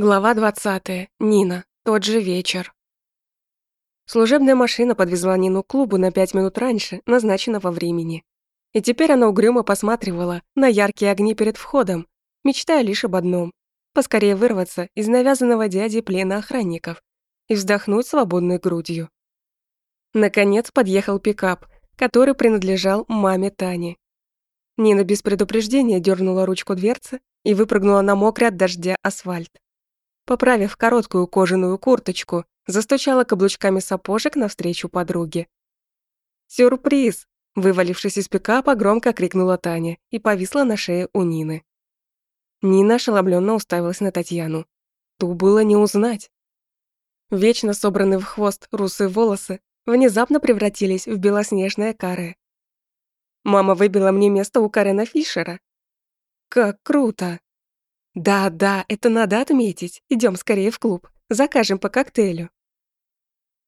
Глава 20. Нина. Тот же вечер. Служебная машина подвезла Нину к клубу на пять минут раньше назначенного времени. И теперь она угрюмо посматривала на яркие огни перед входом, мечтая лишь об одном — поскорее вырваться из навязанного дяди плена охранников и вздохнуть свободной грудью. Наконец подъехал пикап, который принадлежал маме Тани. Нина без предупреждения дернула ручку дверцы и выпрыгнула на мокрый от дождя асфальт. Поправив короткую кожаную курточку, застучала каблучками сапожек навстречу подруге. «Сюрприз!» – вывалившись из пикапа, громко крикнула Таня и повисла на шее у Нины. Нина ошеломленно уставилась на Татьяну. Ту было не узнать. Вечно собранные в хвост русые волосы внезапно превратились в белоснежное каре. Мама выбила мне место у Карена Фишера. Как круто! Да, да, это надо отметить. Идем скорее в клуб. Закажем по коктейлю.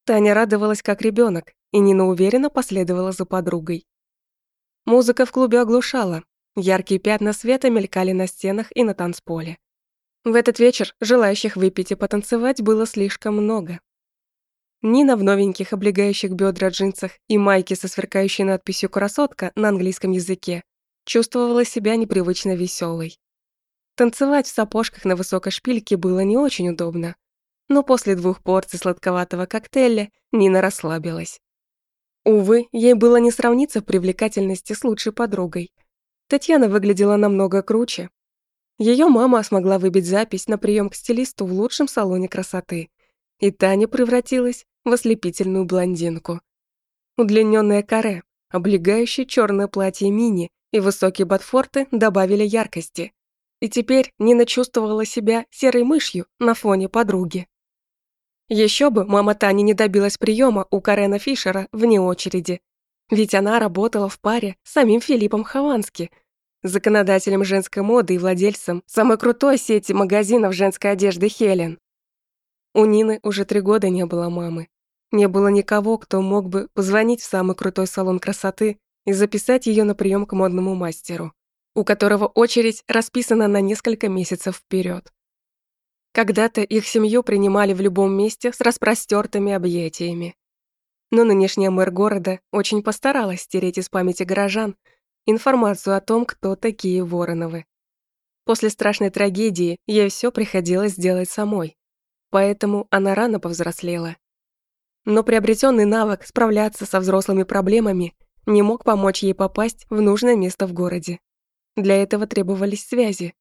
Таня радовалась как ребенок, и Нина уверенно последовала за подругой. Музыка в клубе оглушала. Яркие пятна света мелькали на стенах и на танцполе. В этот вечер желающих выпить и потанцевать было слишком много. Нина в новеньких облегающих бедра джинсах и майке со сверкающей надписью «Красотка» на английском языке чувствовала себя непривычно веселой. Танцевать в сапожках на высокой шпильке было не очень удобно. Но после двух порций сладковатого коктейля Нина расслабилась. Увы, ей было не сравниться в привлекательности с лучшей подругой. Татьяна выглядела намного круче. Ее мама смогла выбить запись на прием к стилисту в лучшем салоне красоты. И Таня превратилась в ослепительную блондинку. Удлиненное каре, облегающее черное платье мини и высокие ботфорты добавили яркости, и теперь Нина чувствовала себя серой мышью на фоне подруги. Еще бы мама Тани не добилась приема у Карена Фишера вне очереди, ведь она работала в паре с самим Филиппом Ховански, законодателем женской моды и владельцем самой крутой сети магазинов женской одежды Хелен. У Нины уже три года не было мамы. Не было никого, кто мог бы позвонить в самый крутой салон красоты и записать ее на прием к модному мастеру у которого очередь расписана на несколько месяцев вперед. Когда-то их семью принимали в любом месте с распростертыми объятиями. Но нынешняя мэр города очень постаралась стереть из памяти горожан информацию о том, кто такие Вороновы. После страшной трагедии ей все приходилось делать самой, поэтому она рано повзрослела. Но приобретенный навык справляться со взрослыми проблемами не мог помочь ей попасть в нужное место в городе. Для этого требовались связи.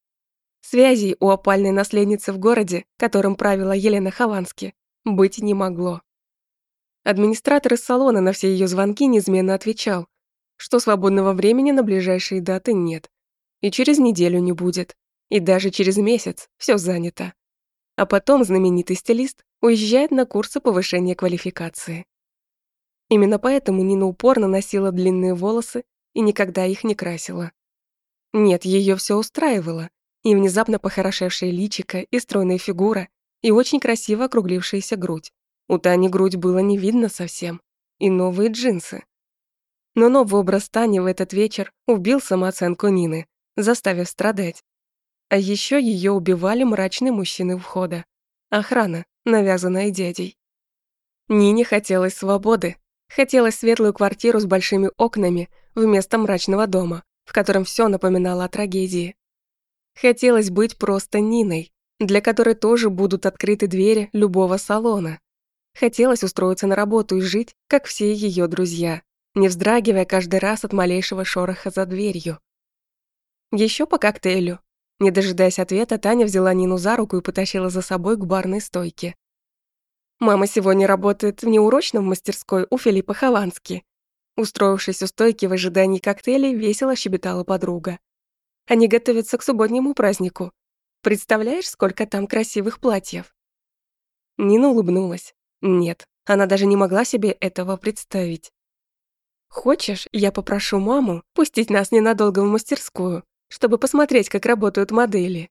Связей у опальной наследницы в городе, которым правила Елена Ховански, быть не могло. Администратор из салона на все ее звонки неизменно отвечал, что свободного времени на ближайшие даты нет. И через неделю не будет. И даже через месяц все занято. А потом знаменитый стилист уезжает на курсы повышения квалификации. Именно поэтому Нина упорно носила длинные волосы и никогда их не красила. Нет, ее все устраивало. И внезапно похорошевшее личико, и стройная фигура, и очень красиво округлившаяся грудь. У Тани грудь было не видно совсем. И новые джинсы. Но новый образ Тани в этот вечер убил самооценку Нины, заставив страдать. А еще ее убивали мрачные мужчины входа. Охрана, навязанная дядей. Нине хотелось свободы. Хотелось светлую квартиру с большими окнами вместо мрачного дома в котором все напоминало о трагедии. Хотелось быть просто Ниной, для которой тоже будут открыты двери любого салона. Хотелось устроиться на работу и жить, как все ее друзья, не вздрагивая каждый раз от малейшего шороха за дверью. Еще по коктейлю. Не дожидаясь ответа, Таня взяла Нину за руку и потащила за собой к барной стойке. «Мама сегодня работает в неурочном мастерской у Филиппа Ховански. Устроившись у стойки в ожидании коктейлей, весело щебетала подруга. Они готовятся к субботнему празднику. Представляешь, сколько там красивых платьев? Нина улыбнулась. Нет, она даже не могла себе этого представить. Хочешь, я попрошу маму пустить нас ненадолго в мастерскую, чтобы посмотреть, как работают модели?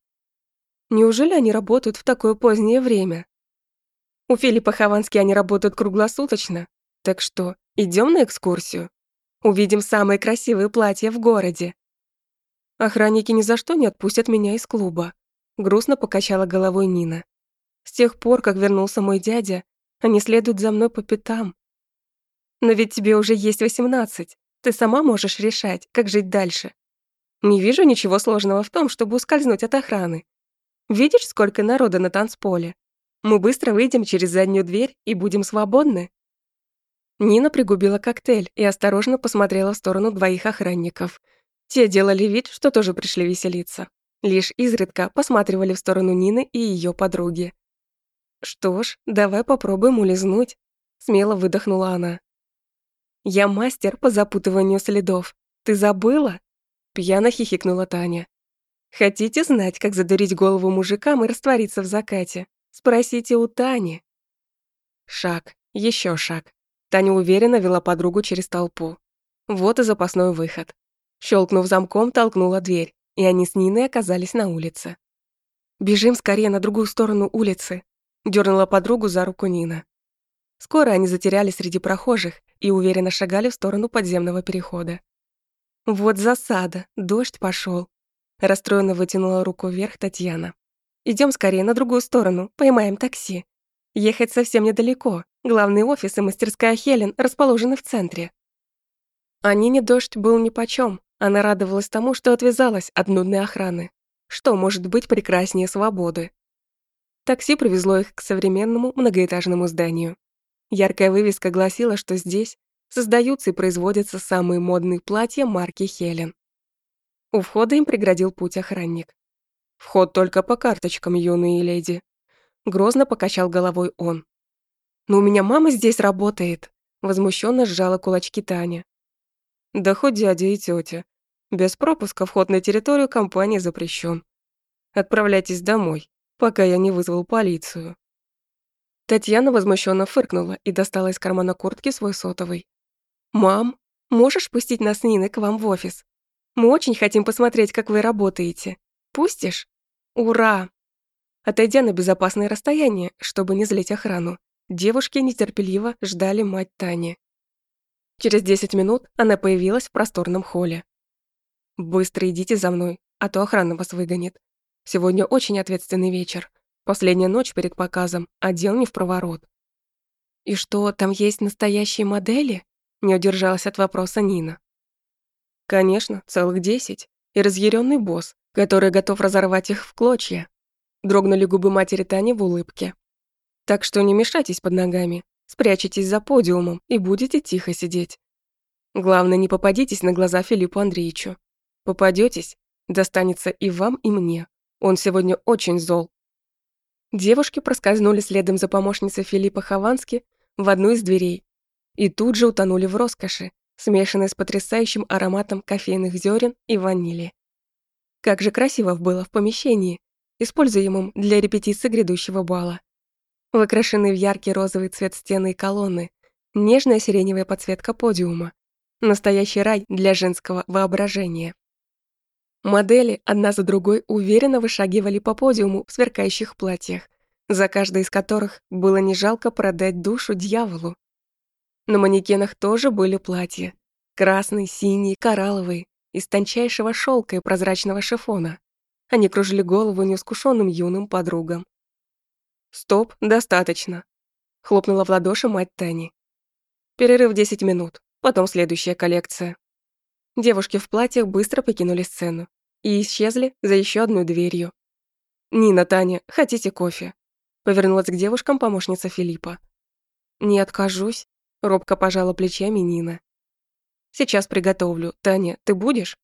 Неужели они работают в такое позднее время? У Филиппа Ховански они работают круглосуточно, так что идем на экскурсию. Увидим самые красивые платья в городе. Охранники ни за что не отпустят меня из клуба. Грустно покачала головой Нина. С тех пор, как вернулся мой дядя, они следуют за мной по пятам. Но ведь тебе уже есть восемнадцать. Ты сама можешь решать, как жить дальше. Не вижу ничего сложного в том, чтобы ускользнуть от охраны. Видишь, сколько народа на танцполе? Мы быстро выйдем через заднюю дверь и будем свободны. Нина пригубила коктейль и осторожно посмотрела в сторону двоих охранников. Те делали вид, что тоже пришли веселиться. Лишь изредка посматривали в сторону Нины и ее подруги. «Что ж, давай попробуем улизнуть», — смело выдохнула она. «Я мастер по запутыванию следов. Ты забыла?» Пьяно хихикнула Таня. «Хотите знать, как задурить голову мужикам и раствориться в закате? Спросите у Тани». Шаг, еще шаг. Таня уверенно вела подругу через толпу. Вот и запасной выход. Щелкнув замком, толкнула дверь, и они с Ниной оказались на улице. «Бежим скорее на другую сторону улицы», — дернула подругу за руку Нина. Скоро они затерялись среди прохожих и уверенно шагали в сторону подземного перехода. «Вот засада, дождь пошел. Расстроенно вытянула руку вверх Татьяна. Идем скорее на другую сторону, поймаем такси. Ехать совсем недалеко, Главный офис и мастерская Хелен расположены в центре. А Нине дождь был нипочём. Она радовалась тому, что отвязалась от нудной охраны. Что может быть прекраснее свободы? Такси привезло их к современному многоэтажному зданию. Яркая вывеска гласила, что здесь создаются и производятся самые модные платья марки Хелен. У входа им преградил путь охранник. «Вход только по карточкам, юные леди», — грозно покачал головой он. «Но у меня мама здесь работает», — возмущенно сжала кулачки Таня. «Да хоть дядя и тетя. Без пропуска вход на территорию компании запрещен. Отправляйтесь домой, пока я не вызвал полицию». Татьяна возмущенно фыркнула и достала из кармана куртки свой сотовый. «Мам, можешь пустить нас с Ниной к вам в офис? Мы очень хотим посмотреть, как вы работаете. Пустишь? Ура!» Отойдя на безопасное расстояние, чтобы не злить охрану, Девушки нетерпеливо ждали мать Тани. Через 10 минут она появилась в просторном холле. «Быстро идите за мной, а то охрана вас выгонит. Сегодня очень ответственный вечер. Последняя ночь перед показом, а дел не в проворот». «И что, там есть настоящие модели?» Не удержалась от вопроса Нина. «Конечно, целых десять. И разъяренный босс, который готов разорвать их в клочья». Дрогнули губы матери Тани в улыбке. Так что не мешайтесь под ногами, спрячетесь за подиумом и будете тихо сидеть. Главное, не попадитесь на глаза Филиппу Андреевичу. Попадетесь, достанется и вам, и мне. Он сегодня очень зол. Девушки проскользнули следом за помощницей Филиппа Ховански в одну из дверей и тут же утонули в роскоши, смешанной с потрясающим ароматом кофейных зерен и ванили. Как же красиво было в помещении, используемом для репетиции грядущего бала выкрашены в яркий розовый цвет стены и колонны, нежная сиреневая подсветка подиума. Настоящий рай для женского воображения. Модели одна за другой уверенно вышагивали по подиуму в сверкающих платьях, за каждой из которых было не жалко продать душу дьяволу. На манекенах тоже были платья. Красный, синий, коралловый, из тончайшего шелка и прозрачного шифона. Они кружили голову неискушенным юным подругам. «Стоп, достаточно», — хлопнула в ладоши мать Тани. «Перерыв 10 минут, потом следующая коллекция». Девушки в платьях быстро покинули сцену и исчезли за еще одной дверью. «Нина, Таня, хотите кофе?» Повернулась к девушкам помощница Филиппа. «Не откажусь», — робко пожала плечами Нина. «Сейчас приготовлю. Таня, ты будешь?»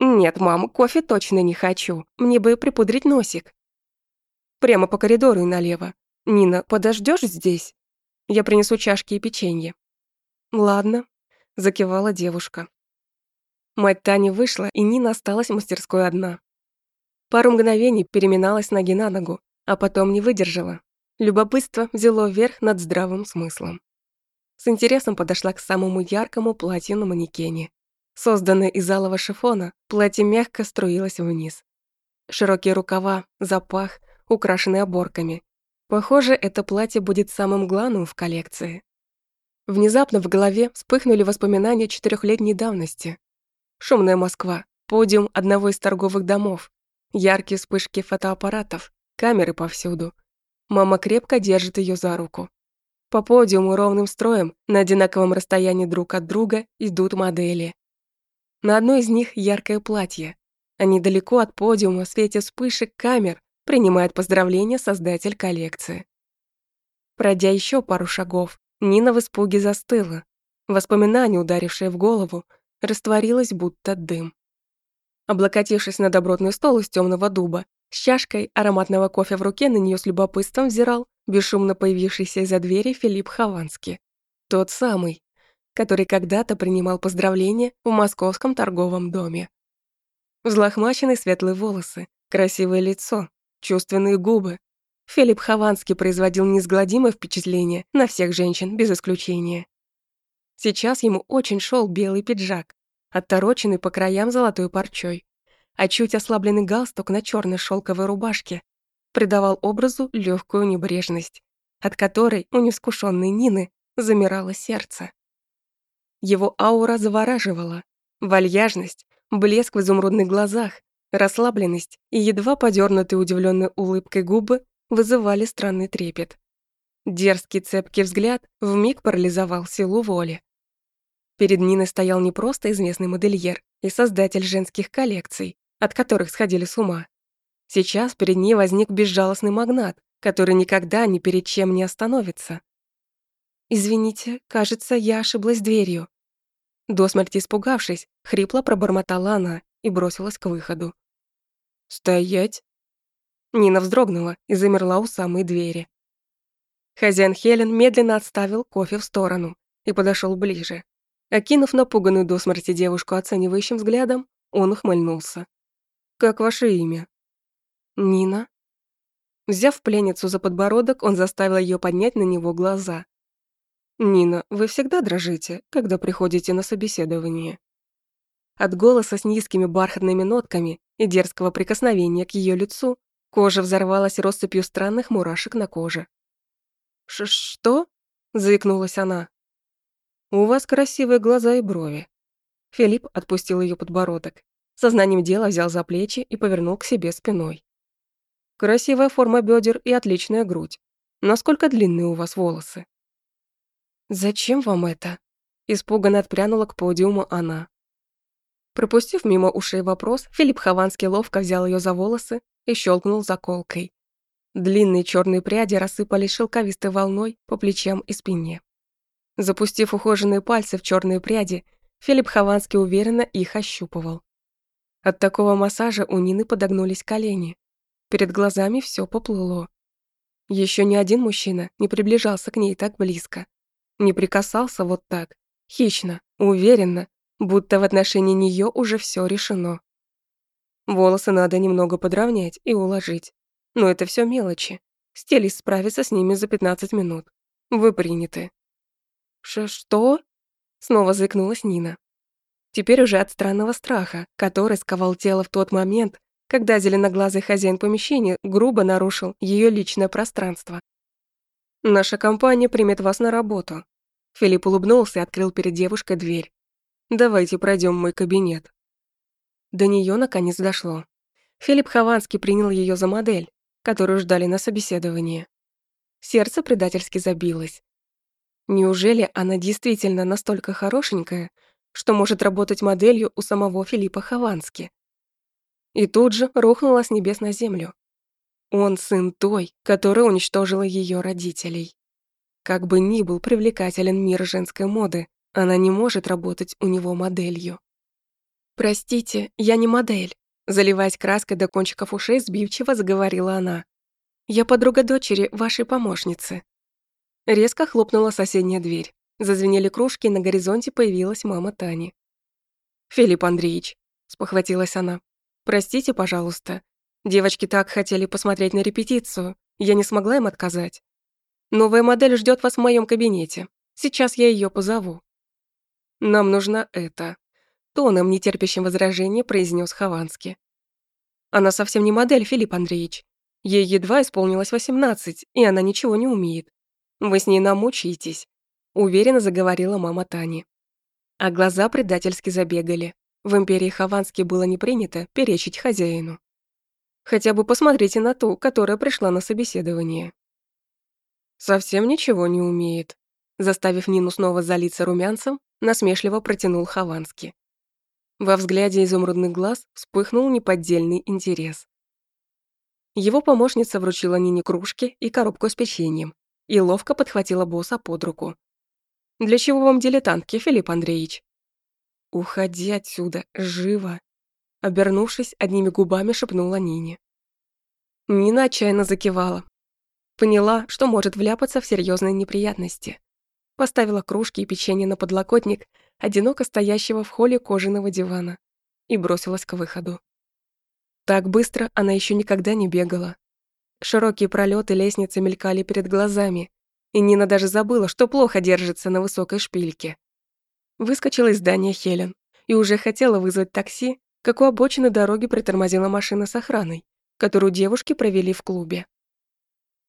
«Нет, мам, кофе точно не хочу. Мне бы припудрить носик». Прямо по коридору и налево. Нина, подождешь здесь? Я принесу чашки и печенье». «Ладно», — закивала девушка. Мать Тани вышла, и Нина осталась в мастерской одна. Пару мгновений переминалась ноги на ногу, а потом не выдержала. Любопытство взяло верх над здравым смыслом. С интересом подошла к самому яркому платью на манекене. Созданное из алого шифона, платье мягко струилось вниз. Широкие рукава, запах, украшенный оборками. Похоже, это платье будет самым главным в коллекции. Внезапно в голове вспыхнули воспоминания четырехлетней давности. Шумная Москва, подиум одного из торговых домов, Яркие вспышки фотоаппаратов, камеры повсюду. Мама крепко держит ее за руку. По подиуму ровным строем, на одинаковом расстоянии друг от друга, идут модели. На одной из них яркое платье, а недалеко от подиума в свете вспышек камер принимает поздравления создатель коллекции. Пройдя еще пару шагов, Нина в испуге застыла. Воспоминание, ударившее в голову, растворилось будто дым. Облокотившись на добротный стол из темного дуба, с чашкой ароматного кофе в руке на нее с любопытством взирал бесшумно появившийся из-за двери Филипп Хованский. Тот самый, который когда-то принимал поздравления в московском торговом доме. Взлохмаченные светлые волосы, красивое лицо, чувственные губы. Филипп Хованский производил неизгладимое впечатление на всех женщин без исключения. Сейчас ему очень шел белый пиджак, оттороченный по краям золотой парчой, а чуть ослабленный галстук на черной шелковой рубашке придавал образу легкую небрежность, от которой у невскушенной Нины замирало сердце. Его аура завораживала. Вальяжность, блеск в изумрудных глазах, расслабленность и едва подернутые удивленной улыбкой губы вызывали странный трепет. Дерзкий цепкий взгляд вмиг парализовал силу воли. Перед Ниной стоял не просто известный модельер и создатель женских коллекций, от которых сходили с ума, Сейчас перед ней возник безжалостный магнат, который никогда ни перед чем не остановится. «Извините, кажется, я ошиблась дверью». До смерти испугавшись, хрипло пробормотала она и бросилась к выходу. «Стоять!» Нина вздрогнула и замерла у самой двери. Хозяин Хелен медленно отставил кофе в сторону и подошел ближе. Окинув напуганную до смерти девушку оценивающим взглядом, он ухмыльнулся. «Как ваше имя?» «Нина?» Взяв пленницу за подбородок, он заставил ее поднять на него глаза. «Нина, вы всегда дрожите, когда приходите на собеседование?» От голоса с низкими бархатными нотками и дерзкого прикосновения к ее лицу кожа взорвалась россыпью странных мурашек на коже. «Что?» – заикнулась она. «У вас красивые глаза и брови». Филипп отпустил ее подбородок. Сознанием дела взял за плечи и повернул к себе спиной. Красивая форма бедер и отличная грудь. Насколько длинные у вас волосы?» «Зачем вам это?» Испуганно отпрянула к подиуму она. Пропустив мимо ушей вопрос, Филипп Хованский ловко взял ее за волосы и щелкнул заколкой. Длинные черные пряди рассыпались шелковистой волной по плечам и спине. Запустив ухоженные пальцы в черные пряди, Филипп Хованский уверенно их ощупывал. От такого массажа у Нины подогнулись колени. Перед глазами все поплыло. Еще ни один мужчина не приближался к ней так близко. Не прикасался вот так, хищно, уверенно, будто в отношении нее уже все решено. Волосы надо немного подровнять и уложить. Но это все мелочи. Стилист справится с ними за 15 минут. Вы приняты. Ш что? Снова заикнулась Нина. Теперь уже от странного страха, который сковал тело в тот момент, когда зеленоглазый хозяин помещения грубо нарушил ее личное пространство. «Наша компания примет вас на работу». Филипп улыбнулся и открыл перед девушкой дверь. «Давайте пройдем мой кабинет». До нее наконец дошло. Филипп Хованский принял ее за модель, которую ждали на собеседовании. Сердце предательски забилось. Неужели она действительно настолько хорошенькая, что может работать моделью у самого Филиппа Ховански? и тут же рухнула с небес на землю. Он сын той, которая уничтожила ее родителей. Как бы ни был привлекателен мир женской моды, она не может работать у него моделью. «Простите, я не модель», заливаясь краской до кончиков ушей, сбивчиво заговорила она. «Я подруга дочери вашей помощницы». Резко хлопнула соседняя дверь. Зазвенели кружки, и на горизонте появилась мама Тани. «Филипп Андреевич», — спохватилась она, Простите, пожалуйста. Девочки так хотели посмотреть на репетицию. Я не смогла им отказать. Новая модель ждет вас в моем кабинете. Сейчас я ее позову. Нам нужно это. Тоном, нетерпящим возражения, произнес Хованский. Она совсем не модель, Филипп Андреевич. Ей едва исполнилось 18, и она ничего не умеет. Вы с ней намучаетесь, уверенно заговорила мама Тани. А глаза предательски забегали. В империи Ховански было не принято перечить хозяину. Хотя бы посмотрите на ту, которая пришла на собеседование. Совсем ничего не умеет. Заставив Нину снова залиться румянцем, насмешливо протянул Хованский. Во взгляде изумрудных глаз вспыхнул неподдельный интерес. Его помощница вручила Нине кружки и коробку с печеньем и ловко подхватила босса под руку. «Для чего вам дилетантки, Филипп Андреевич?» «Уходи отсюда, живо!» Обернувшись, одними губами шепнула Нине. Нина отчаянно закивала. Поняла, что может вляпаться в серьезные неприятности. Поставила кружки и печенье на подлокотник, одиноко стоящего в холле кожаного дивана, и бросилась к выходу. Так быстро она еще никогда не бегала. Широкие пролеты лестницы мелькали перед глазами, и Нина даже забыла, что плохо держится на высокой шпильке. Выскочила из здания Хелен и уже хотела вызвать такси, как у обочины дороги притормозила машина с охраной, которую девушки провели в клубе.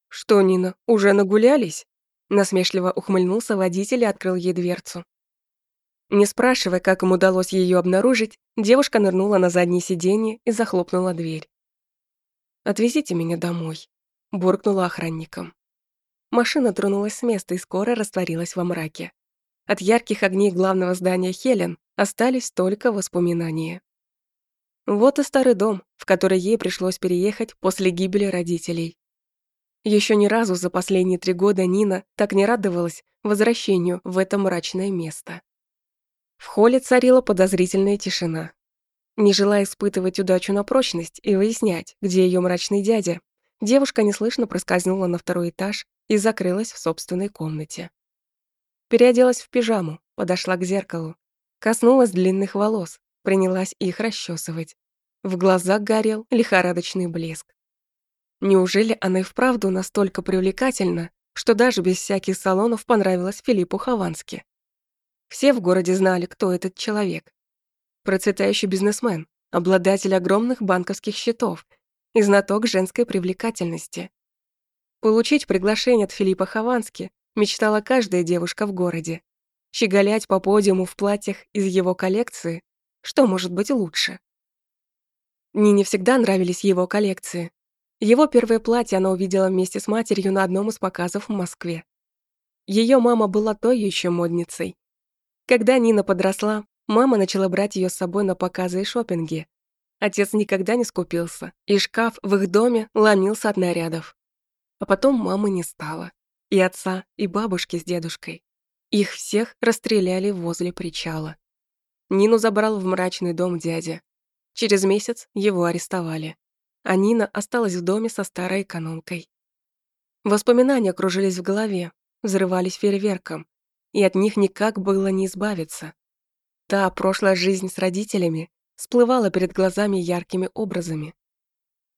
«Что, Нина, уже нагулялись?» Насмешливо ухмыльнулся водитель и открыл ей дверцу. Не спрашивая, как им удалось ее обнаружить, девушка нырнула на заднее сиденье и захлопнула дверь. «Отвезите меня домой», — буркнула охранником. Машина тронулась с места и скоро растворилась во мраке. От ярких огней главного здания Хелен остались только воспоминания. Вот и старый дом, в который ей пришлось переехать после гибели родителей. Еще ни разу за последние три года Нина так не радовалась возвращению в это мрачное место. В холле царила подозрительная тишина. Не желая испытывать удачу на прочность и выяснять, где ее мрачный дядя, девушка неслышно проскользнула на второй этаж и закрылась в собственной комнате. Переоделась в пижаму, подошла к зеркалу, коснулась длинных волос, принялась их расчесывать. В глазах горел лихорадочный блеск. Неужели она и вправду настолько привлекательна, что даже без всяких салонов понравилась Филиппу Ховански? Все в городе знали, кто этот человек. Процветающий бизнесмен, обладатель огромных банковских счетов и знаток женской привлекательности. Получить приглашение от Филиппа Ховански мечтала каждая девушка в городе. Щеголять по подиуму в платьях из его коллекции, что может быть лучше? Нине всегда нравились его коллекции. Его первое платье она увидела вместе с матерью на одном из показов в Москве. Ее мама была той еще модницей, когда Нина подросла, мама начала брать ее с собой на показы и шопинги. Отец никогда не скупился, и шкаф в их доме ломился от нарядов. А потом мамы не стало. И отца, и бабушки с дедушкой. Их всех расстреляли возле причала. Нину забрал в мрачный дом дядя. Через месяц его арестовали. А Нина осталась в доме со старой экономкой. Воспоминания кружились в голове, взрывались фейерверком, и от них никак было не избавиться. Та прошлая жизнь с родителями всплывала перед глазами яркими образами.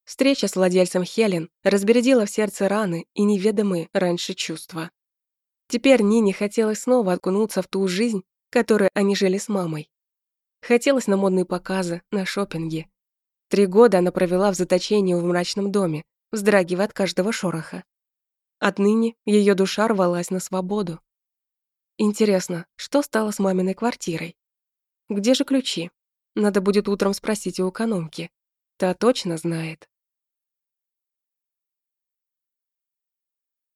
Встреча с владельцем Хелен разбередила в сердце раны и неведомые раньше чувства. Теперь Нине хотелось снова окунуться в ту жизнь, которой они жили с мамой. Хотелось на модные показы, на шопинге. Три года она провела в заточении в мрачном доме, вздрагивая от каждого шороха. Отныне ее душа рвалась на свободу. Интересно, что стало с маминой квартирой? Где же ключи? Надо будет утром спросить у экономки. Та точно знает.